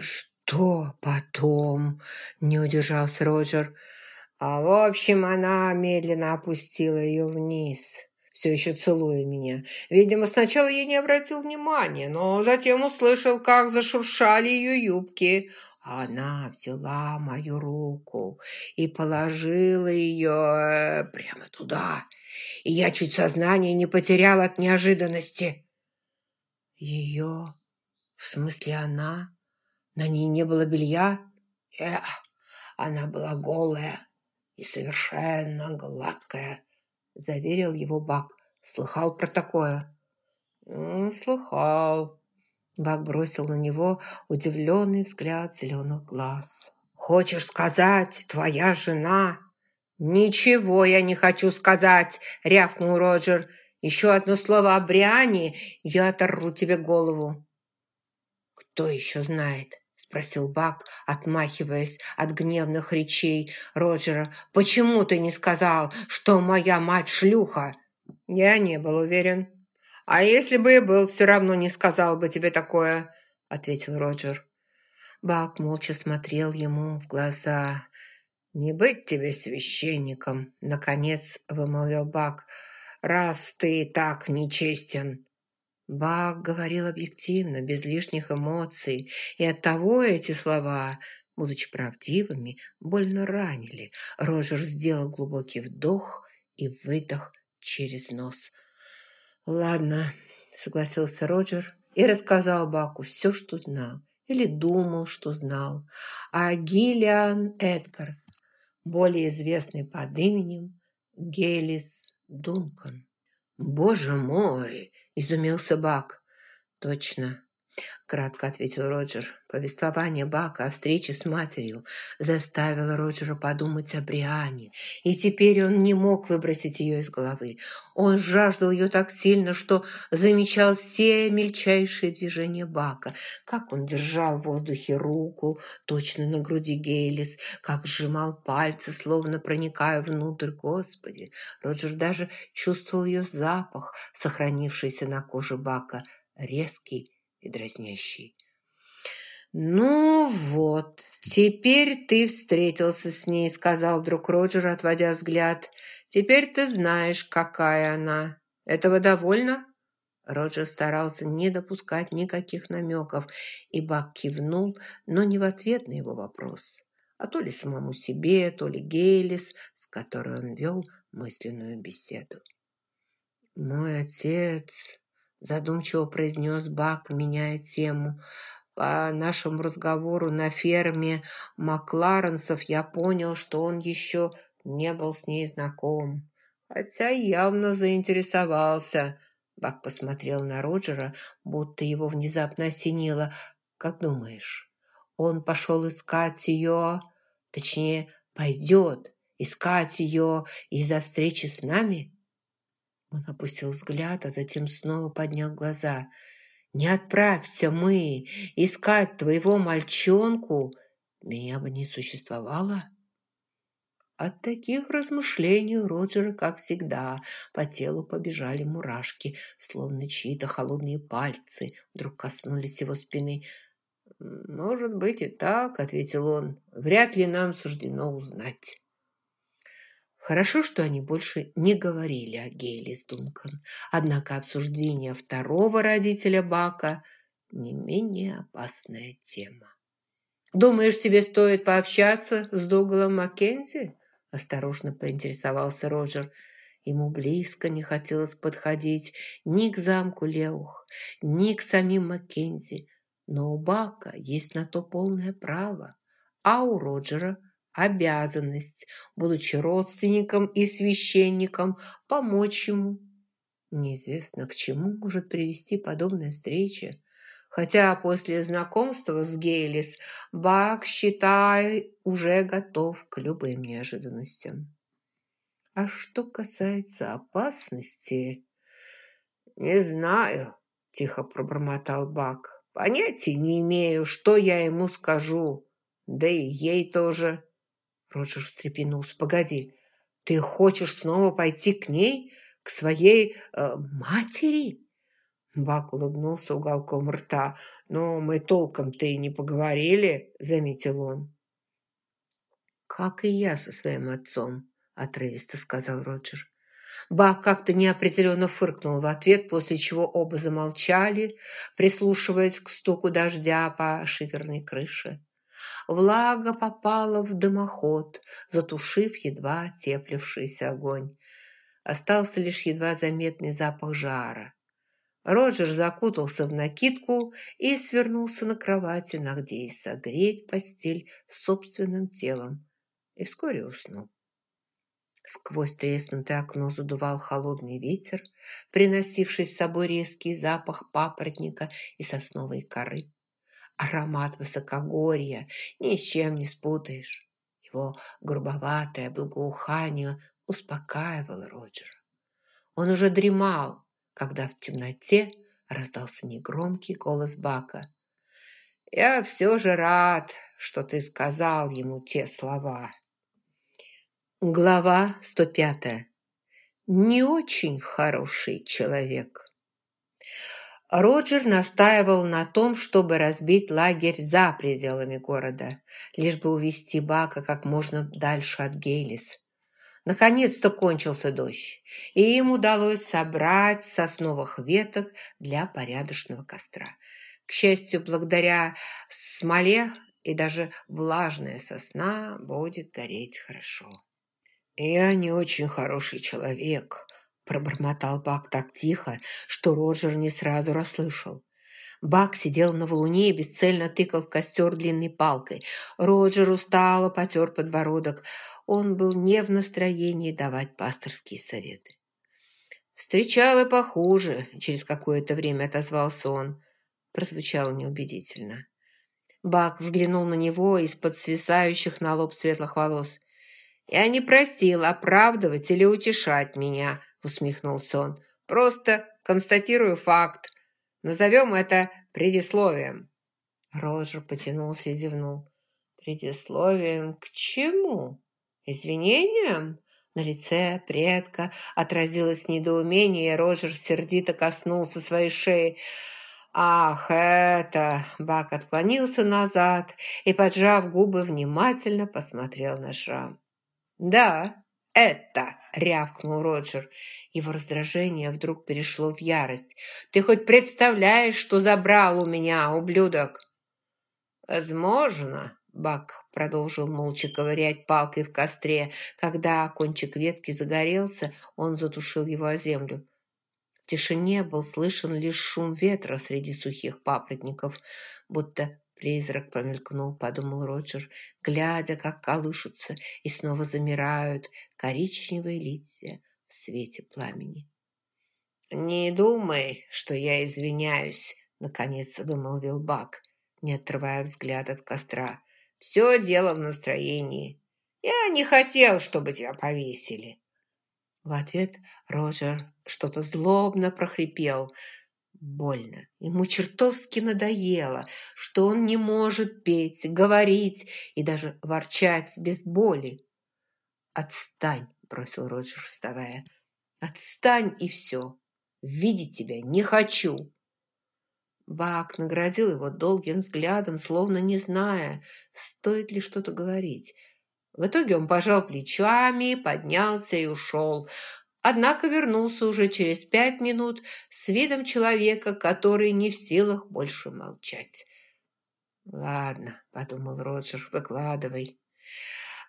«Что потом?» – не удержался Роджер. А в общем, она медленно опустила ее вниз, все еще целуя меня. Видимо, сначала я не обратил внимания, но затем услышал, как зашуршали ее юбки. Она взяла мою руку и положила ее прямо туда, и я чуть сознание не потерял от неожиданности. Ее? В смысле она? На ней не было белья? Эх, она была голая и совершенно гладкая, заверил его Бак. Слыхал про такое? слыхал. Бак бросил на него удивленный взгляд зеленых глаз. «Хочешь сказать, твоя жена?» «Ничего я не хочу сказать!» – рявкнул Роджер. «Еще одно слово о Бриане, я оторву тебе голову!» «Кто еще знает?» – спросил Бак, отмахиваясь от гневных речей Роджера. «Почему ты не сказал, что моя мать шлюха?» «Я не был уверен. А если бы и был, все равно не сказал бы тебе такое», – ответил Роджер. Бак молча смотрел ему в глаза. «Не быть тебе священником», — наконец вымолвил Бак, «раз ты так нечестен». Бак говорил объективно, без лишних эмоций, и оттого эти слова, будучи правдивыми, больно ранили. Роджер сделал глубокий вдох и выдох через нос. «Ладно», — согласился Роджер и рассказал Баку все, что знал или думал, что знал, а Гиллиан Эдгарс, более известный под именем Гейлис Дункан. «Боже мой!» – изумился Бак. «Точно, кратко ответил Роджер. Повествование Бака о встрече с матерью заставило Роджера подумать о Бриане, и теперь он не мог выбросить ее из головы. Он жаждал ее так сильно, что замечал все мельчайшие движения Бака, как он держал в воздухе руку, точно на груди Гейлис, как сжимал пальцы, словно проникая внутрь. Господи! Роджер даже чувствовал ее запах, сохранившийся на коже Бака, резкий, и дразнящий. «Ну вот, теперь ты встретился с ней», — сказал вдруг Роджер, отводя взгляд. «Теперь ты знаешь, какая она. Этого довольно?» Роджер старался не допускать никаких намеков, и Бак кивнул, но не в ответ на его вопрос, а то ли самому себе, то ли Гейлис, с которой он вел мысленную беседу. «Мой отец задумчиво произнес Бак, меняя тему. По нашему разговору на ферме Макларенсов я понял, что он еще не был с ней знаком. Хотя явно заинтересовался. Бак посмотрел на Роджера, будто его внезапно осенило. «Как думаешь, он пошел искать ее, точнее, пойдет искать ее из-за встречи с нами?» Он опустил взгляд, а затем снова поднял глаза. «Не отправься мы искать твоего мальчонку, меня бы не существовало». От таких размышлений у Роджера, как всегда, по телу побежали мурашки, словно чьи-то холодные пальцы вдруг коснулись его спины. «Может быть и так», — ответил он, — «вряд ли нам суждено узнать». Хорошо, что они больше не говорили о Гейлис Дункан, однако обсуждение второго родителя Бака не менее опасная тема. «Думаешь, тебе стоит пообщаться с Дугалом Маккензи?» – осторожно поинтересовался Роджер. Ему близко не хотелось подходить ни к замку Леух, ни к самим Маккензи, но у Бака есть на то полное право, а у Роджера – обязанность, будучи родственником и священником, помочь ему. Неизвестно, к чему может привести подобная встреча. Хотя после знакомства с Гейлис Бак, считай, уже готов к любым неожиданностям. А что касается опасности... «Не знаю», – тихо пробормотал Бак. «Понятия не имею, что я ему скажу. Да и ей тоже». Роджер встрепенулся. «Погоди, ты хочешь снова пойти к ней, к своей э, матери?» Бак улыбнулся уголком рта. «Но мы толком-то и не поговорили», – заметил он. «Как и я со своим отцом», – отрывисто сказал Роджер. Бак как-то неопределенно фыркнул в ответ, после чего оба замолчали, прислушиваясь к стуку дождя по шиферной крыше. Влага попала в дымоход, затушив едва теплившийся огонь. Остался лишь едва заметный запах жара. Роджер закутался в накидку и свернулся на кровати, надеясь согреть постель собственным телом, и вскоре уснул. Сквозь треснутое окно задувал холодный ветер, приносивший с собой резкий запах папоротника и сосновой коры. Аромат высокогорья ни с чем не спутаешь. Его грубоватое благоухание успокаивало Роджера. Он уже дремал, когда в темноте раздался негромкий голос Бака. «Я все же рад, что ты сказал ему те слова». Глава 105. Не очень хороший человек. Роджер настаивал на том, чтобы разбить лагерь за пределами города, лишь бы увести Бака как можно дальше от Гейлис. Наконец-то кончился дождь, и им удалось собрать сосновых веток для порядочного костра. К счастью, благодаря смоле и даже влажная сосна будет гореть хорошо. «Я не очень хороший человек», – пробормотал Бак так тихо, что Роджер не сразу расслышал. Бак сидел на валуне и бесцельно тыкал в костер длинной палкой. Роджер устало потер подбородок. Он был не в настроении давать пасторские советы. «Встречал и похуже», – через какое-то время отозвался он. Прозвучало неубедительно. Бак взглянул на него из-под свисающих на лоб светлых волос. «Я не просил оправдывать или утешать меня», – усмехнулся он. «Просто констатирую факт. Назовем это предисловием». Роджер потянулся и зевнул. «Предисловием к чему? Извинениям?» На лице предка отразилось недоумение, и Роджер сердито коснулся своей шеи. «Ах, это...» Бак отклонился назад и, поджав губы, внимательно посмотрел на шрам. «Да, это!» – рявкнул Роджер. Его раздражение вдруг перешло в ярость. «Ты хоть представляешь, что забрал у меня, ублюдок?» «Возможно», – Бак продолжил молча ковырять палкой в костре. Когда кончик ветки загорелся, он затушил его о землю. В тишине был слышен лишь шум ветра среди сухих папоротников, будто Призрак промелькнул, подумал Роджер, глядя, как колышутся и снова замирают коричневые лица в свете пламени. «Не думай, что я извиняюсь», — наконец вымолвил Бак, не отрывая взгляд от костра. «Все дело в настроении. Я не хотел, чтобы тебя повесили». В ответ Роджер что-то злобно прохрипел, больно. Ему чертовски надоело, что он не может петь, говорить и даже ворчать без боли. «Отстань!» – бросил Роджер, вставая. «Отстань и все! Видеть тебя не хочу!» Бак наградил его долгим взглядом, словно не зная, стоит ли что-то говорить. В итоге он пожал плечами, поднялся и ушел, Однако вернулся уже через пять минут с видом человека, который не в силах больше молчать. «Ладно», — подумал Роджер, — «выкладывай».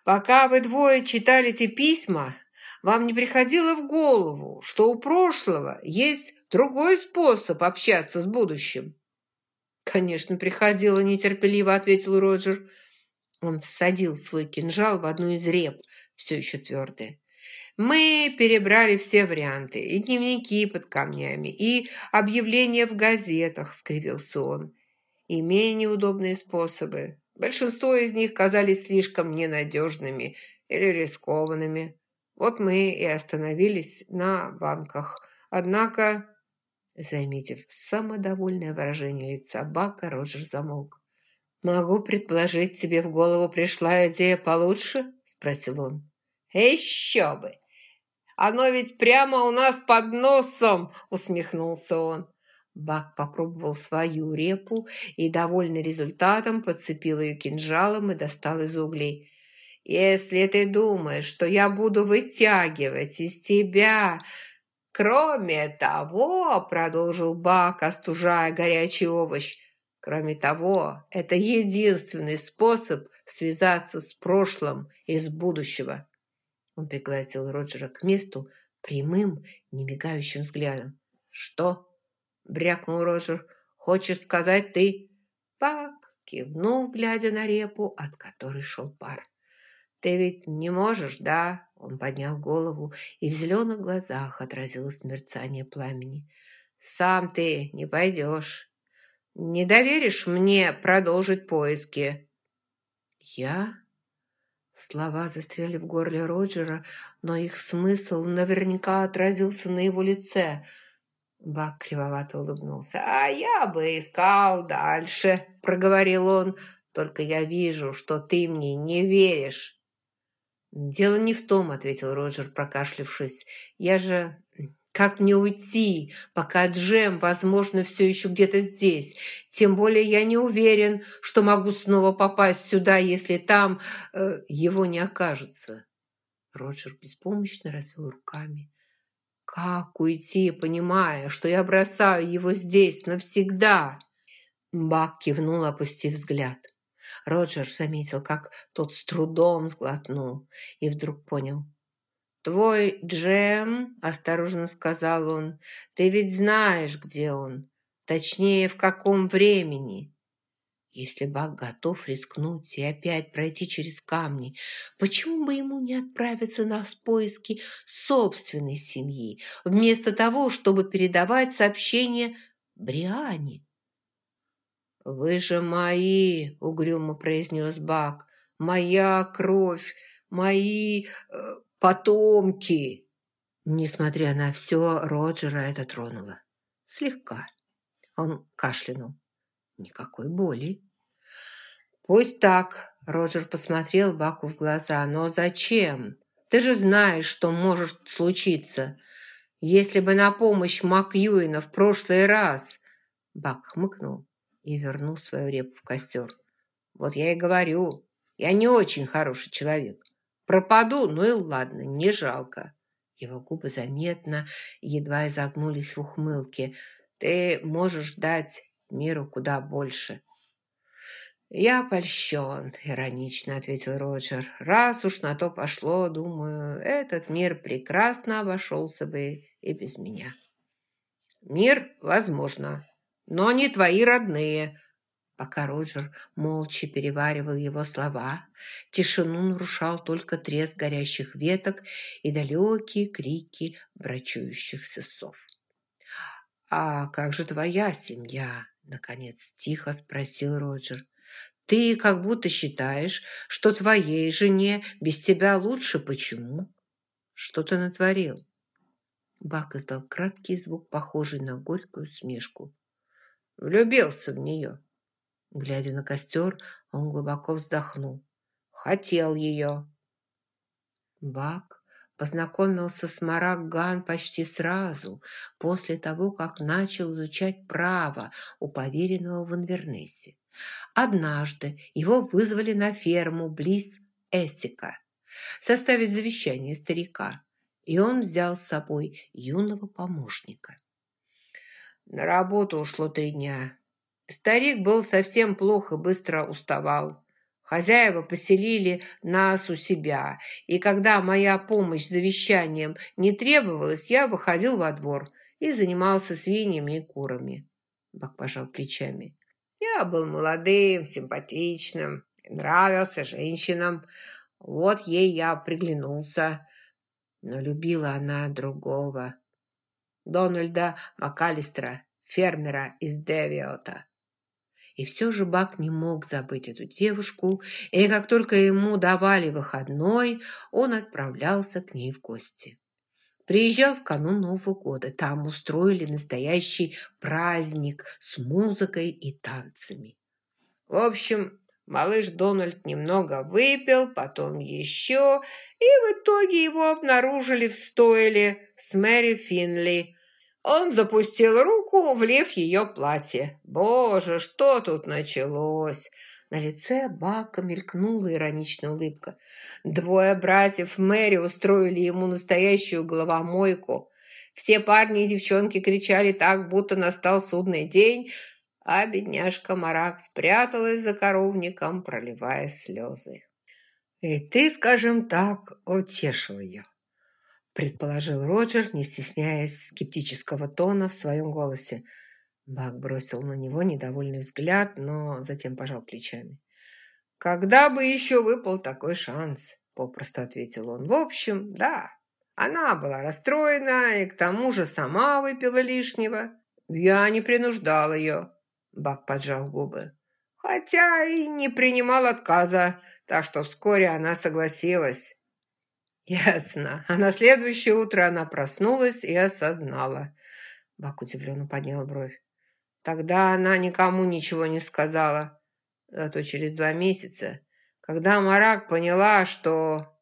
«Пока вы двое читали эти письма, вам не приходило в голову, что у прошлого есть другой способ общаться с будущим?» «Конечно, приходило», — нетерпеливо ответил Роджер. Он всадил свой кинжал в одну из реп, все еще твердое. Мы перебрали все варианты, и дневники под камнями, и объявления в газетах, скривился он, и менее удобные способы. Большинство из них казались слишком ненадежными или рискованными. Вот мы и остановились на банках. Однако, заметив самодовольное выражение лица Бака, Роджер замолк. «Могу предположить, тебе в голову пришла идея получше?» – спросил он. «Еще бы! Оно ведь прямо у нас под носом!» – усмехнулся он. Бак попробовал свою репу и, довольный результатом, подцепил ее кинжалом и достал из углей. «Если ты думаешь, что я буду вытягивать из тебя...» «Кроме того, — продолжил Бак, остужая горячий овощ, — кроме того, это единственный способ связаться с прошлым и с будущего». Он пригласил Роджера к месту прямым, немигающим взглядом. «Что?» – брякнул Роджер. «Хочешь сказать ты?» Пак кивнул, глядя на репу, от которой шел пар. «Ты ведь не можешь, да?» Он поднял голову, и в зеленых глазах отразилось мерцание пламени. «Сам ты не пойдешь. Не доверишь мне продолжить поиски?» «Я?» Слова застряли в горле Роджера, но их смысл наверняка отразился на его лице – Бак кривовато улыбнулся. «А я бы искал дальше», — проговорил он. «Только я вижу, что ты мне не веришь». «Дело не в том», — ответил Роджер, прокашлявшись. «Я же... Как мне уйти, пока Джем, возможно, все еще где-то здесь? Тем более я не уверен, что могу снова попасть сюда, если там э, его не окажется». Роджер беспомощно развел руками. Как уйти, понимая, что я бросаю его здесь навсегда? Бак кивнул, опустив взгляд. Роджер заметил, как тот с трудом сглотнул и вдруг понял. «Твой Джем, — осторожно сказал он, — ты ведь знаешь, где он, точнее, в каком времени. Если Бак готов рискнуть и опять пройти через камни, почему бы ему не отправиться на поиски собственной семьи, вместо того, чтобы передавать сообщение Бриане? «Вы же мои!» — угрюмо произнес Бак. «Моя кровь! Мои э, потомки!» Несмотря на все, Роджера это тронуло. Слегка. Он кашлянул. Никакой боли. Пусть так, Роджер посмотрел Баку в глаза. Но зачем? Ты же знаешь, что может случиться. Если бы на помощь Макьюина в прошлый раз... Бак хмыкнул и вернул свою репу в костер. Вот я и говорю, я не очень хороший человек. Пропаду, ну и ладно, не жалко. Его губы заметно едва изогнулись в ухмылке. Ты можешь дать миру куда больше. «Я польщен», — иронично ответил Роджер. «Раз уж на то пошло, думаю, этот мир прекрасно обошелся бы и без меня». «Мир, возможно, но не твои родные», Пока Роджер молча переваривал его слова, тишину нарушал только треск горящих веток и далекие крики брачующихся сов. «А как же твоя семья?» Наконец тихо спросил Роджер. «Ты как будто считаешь, что твоей жене без тебя лучше. Почему? Что ты натворил?» Бак издал краткий звук, похожий на горькую смешку. «Влюбился в нее». Глядя на костер, он глубоко вздохнул. «Хотел ее». Бак Познакомился с Мараган почти сразу, после того, как начал изучать право у поверенного в Инвернессе. Однажды его вызвали на ферму близ Эссика составить завещание старика, и он взял с собой юного помощника. На работу ушло три дня. Старик был совсем плохо, быстро уставал. Хозяева поселили нас у себя, и когда моя помощь завещанием не требовалась, я выходил во двор и занимался свиньями и курами. Бак пожал плечами. Я был молодым, симпатичным, нравился женщинам. Вот ей я приглянулся. Но любила она другого. Дональда МакАлистера, фермера из Девиота. И все же Бак не мог забыть эту девушку, и как только ему давали выходной, он отправлялся к ней в гости. Приезжал в канун Нового года. Там устроили настоящий праздник с музыкой и танцами. В общем, малыш Дональд немного выпил, потом еще, и в итоге его обнаружили в стойле с Мэри Финли. Он запустил руку, влив ее платье. Боже, что тут началось? На лице Бака мелькнула ироничная улыбка. Двое братьев Мэри устроили ему настоящую головомойку. Все парни и девчонки кричали так, будто настал судный день, а бедняжка Марак спряталась за коровником, проливая слезы. «И ты, скажем так, утешил ее», – предположил Роджер, не стесняясь скептического тона в своем голосе. Бак бросил на него недовольный взгляд, но затем пожал плечами. «Когда бы еще выпал такой шанс?» – попросту ответил он. «В общем, да, она была расстроена и к тому же сама выпила лишнего. Я не принуждал ее», – Бак поджал губы. «Хотя и не принимал отказа, так что вскоре она согласилась». «Ясно. А на следующее утро она проснулась и осознала». Бак удивленно поднял бровь. Тогда она никому ничего не сказала. Зато через два месяца, когда Марак поняла, что...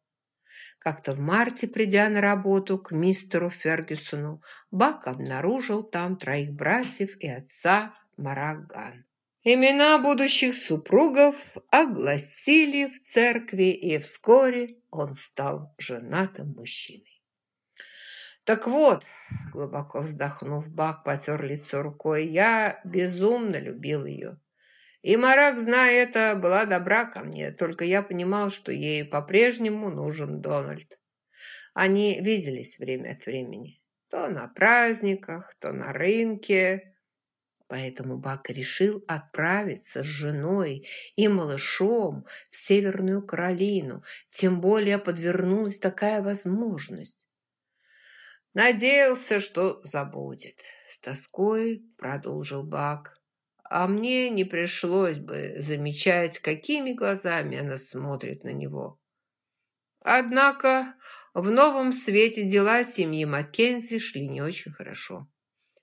Как-то в марте, придя на работу к мистеру Фергюсону, Бак обнаружил там троих братьев и отца Мараган. Имена будущих супругов огласили в церкви, и вскоре он стал женатым мужчиной. «Так вот», — глубоко вздохнув, Бак потер лицо рукой, «я безумно любил ее. И Марак, зная это, была добра ко мне, только я понимал, что ей по-прежнему нужен Дональд. Они виделись время от времени, то на праздниках, то на рынке». Поэтому Бак решил отправиться с женой и малышом в Северную Каролину, тем более подвернулась такая возможность. Надеялся, что забудет. С тоской продолжил Бак. А мне не пришлось бы замечать, какими глазами она смотрит на него. Однако в новом свете дела семьи Маккензи шли не очень хорошо.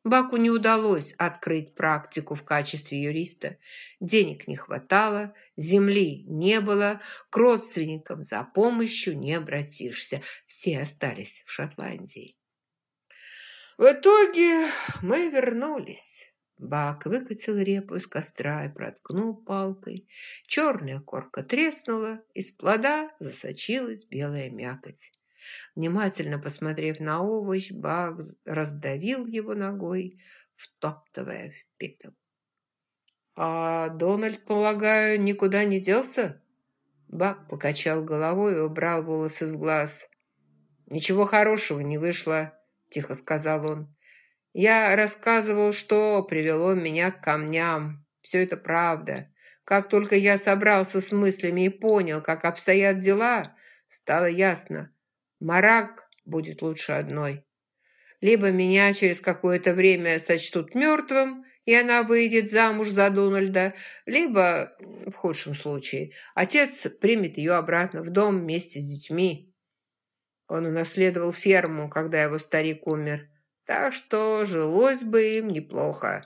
Баку не удалось открыть практику в качестве юриста. Денег не хватало, земли не было, к родственникам за помощью не обратишься. Все остались в Шотландии. В итоге мы вернулись. Бак выкатил репу из костра и проткнул палкой. Черная корка треснула, из плода засочилась белая мякоть. Внимательно посмотрев на овощ, Бак раздавил его ногой, втоптывая в пепел. «А Дональд, полагаю, никуда не делся?» Бак покачал головой и убрал волосы с глаз. «Ничего хорошего не вышло тихо сказал он. «Я рассказывал, что привело меня к камням. Все это правда. Как только я собрался с мыслями и понял, как обстоят дела, стало ясно. Марак будет лучше одной. Либо меня через какое-то время сочтут мертвым, и она выйдет замуж за Дональда, либо, в худшем случае, отец примет ее обратно в дом вместе с детьми. Он унаследовал ферму, когда его старик умер, так что жилось бы им неплохо.